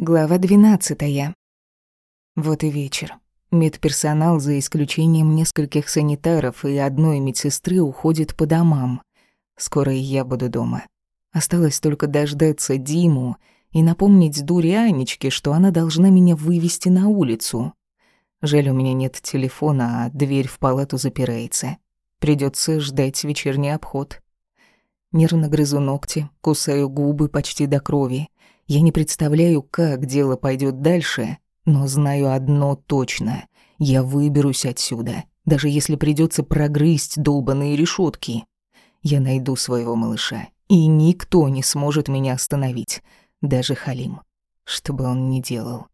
Глава двенадцатая. Вот и вечер. Медперсонал, за исключением нескольких санитаров и одной медсестры, уходит по домам. Скоро и я буду дома. Осталось только дождаться Диму и напомнить дуре Анечке, что она должна меня вывести на улицу. Жаль, у меня нет телефона, а дверь в палату запирается. Придется ждать вечерний обход. Нервно грызу ногти, кусаю губы почти до крови — я не представляю, как дело пойдет дальше, но знаю одно точно. Я выберусь отсюда, даже если придется прогрызть долбаные решетки. Я найду своего малыша, и никто не сможет меня остановить, даже Халим, что бы он ни делал.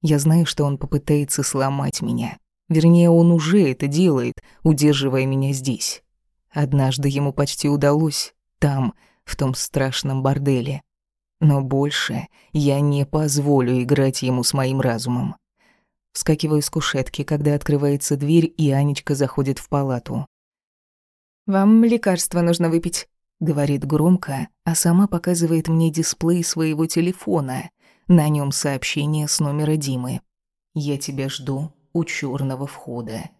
Я знаю, что он попытается сломать меня. Вернее, он уже это делает, удерживая меня здесь. Однажды ему почти удалось, там, в том страшном борделе. Но больше я не позволю играть ему с моим разумом. Вскакиваю с кушетки, когда открывается дверь, и Анечка заходит в палату. «Вам лекарство нужно выпить», — говорит громко, а сама показывает мне дисплей своего телефона. На нем сообщение с номера Димы. «Я тебя жду у черного входа».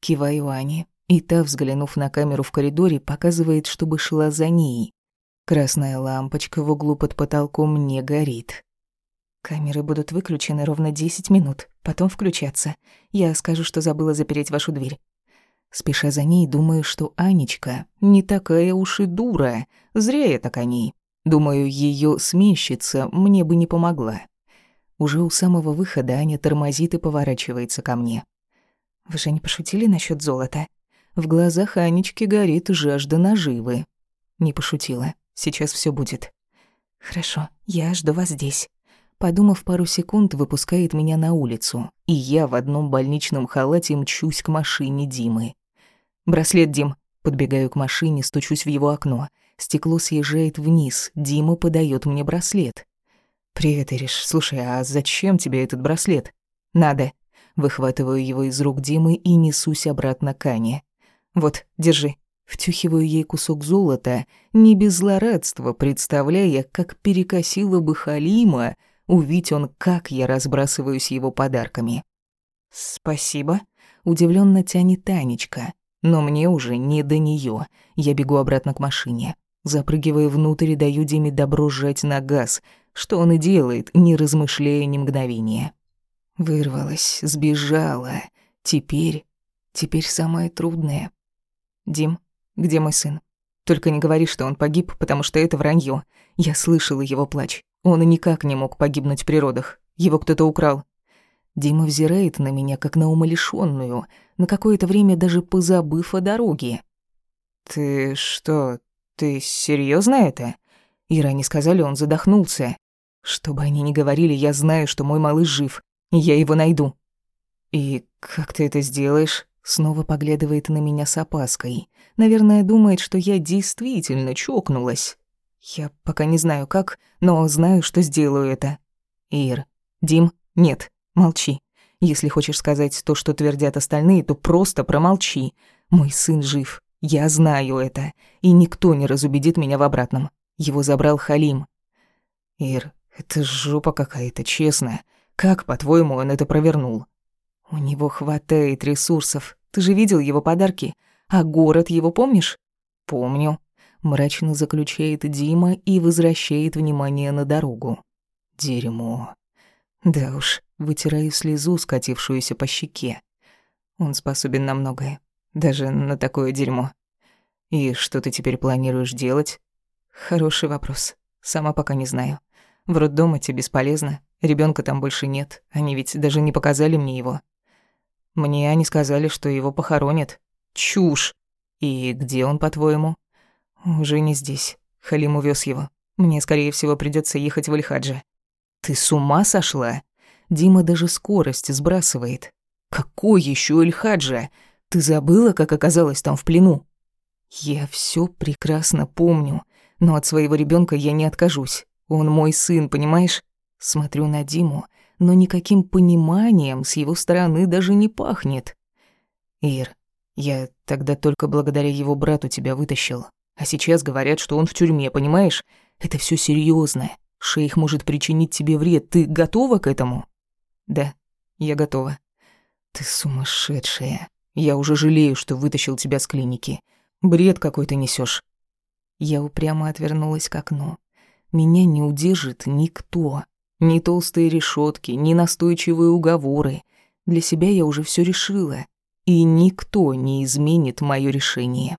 Киваю Ане, и та, взглянув на камеру в коридоре, показывает, чтобы шла за ней. Красная лампочка в углу под потолком не горит. Камеры будут выключены ровно 10 минут, потом включатся. Я скажу, что забыла запереть вашу дверь. Спеша за ней, думаю, что Анечка не такая уж и дура. Зря я так о ней. Думаю, ее сменщица мне бы не помогла. Уже у самого выхода Аня тормозит и поворачивается ко мне. «Вы же не пошутили насчет золота?» В глазах Анечки горит жажда наживы. Не пошутила. Сейчас все будет. Хорошо, я жду вас здесь. Подумав пару секунд, выпускает меня на улицу, и я в одном больничном халате мчусь к машине Димы. «Браслет, Дим!» Подбегаю к машине, стучусь в его окно. Стекло съезжает вниз, Дима подает мне браслет. «Привет, Ириш. Слушай, а зачем тебе этот браслет?» «Надо». Выхватываю его из рук Димы и несусь обратно к Ане. «Вот, держи. Втюхиваю ей кусок золота, не без злорадства, представляя, как перекосило бы Халима, увидеть он, как я разбрасываюсь его подарками. «Спасибо», — удивленно тянет Танечка, но мне уже не до нее. Я бегу обратно к машине. Запрыгиваю внутрь и даю Диме добро сжать на газ, что он и делает, не размышляя ни мгновения. Вырвалась, сбежала. Теперь... Теперь самое трудное. «Дим, где мой сын? Только не говори, что он погиб, потому что это вранье. Я слышала его плач. Он и никак не мог погибнуть в природах. Его кто-то украл. Дима взирает на меня, как на умалишённую, на какое-то время даже позабыв о дороге. «Ты что, ты серьезно это?» Ира не сказали, он задохнулся. Что бы они ни говорили, я знаю, что мой малыш жив, и я его найду. «И как ты это сделаешь?» Снова поглядывает на меня с опаской. Наверное, думает, что я действительно чокнулась. Я пока не знаю как, но знаю, что сделаю это. Ир, Дим, нет, молчи. Если хочешь сказать то, что твердят остальные, то просто промолчи. Мой сын жив. Я знаю это, и никто не разубедит меня в обратном. Его забрал Халим. Ир, это жопа какая-то, честно. Как, по-твоему, он это провернул? У него хватает ресурсов. Ты же видел его подарки. А город его помнишь? Помню. Мрачно заключает Дима и возвращает внимание на дорогу. Дерьмо. Да уж, вытираю слезу, скатившуюся по щеке. Он способен на многое. Даже на такое дерьмо. И что ты теперь планируешь делать? Хороший вопрос. Сама пока не знаю. В роддом идти бесполезно. Ребенка там больше нет. Они ведь даже не показали мне его. Мне они сказали, что его похоронят. Чушь. И где он, по-твоему? Уже не здесь. Халим увез его. Мне, скорее всего, придется ехать в Альхаджа. Ты с ума сошла? Дима даже скорость сбрасывает. Какой еще Альхаджа? Ты забыла, как оказалась там в плену? Я все прекрасно помню, но от своего ребенка я не откажусь. Он мой сын, понимаешь? Смотрю на Диму, но никаким пониманием с его стороны даже не пахнет. Ир, я тогда только благодаря его брату тебя вытащил. А сейчас говорят, что он в тюрьме, понимаешь? Это все серьезно. Шейх может причинить тебе вред. Ты готова к этому?» «Да, я готова». «Ты сумасшедшая. Я уже жалею, что вытащил тебя с клиники. Бред какой ты несешь. Я упрямо отвернулась к окну. Меня не удержит никто. Ни толстые решетки, ни настойчивые уговоры. Для себя я уже все решила. И никто не изменит мое решение.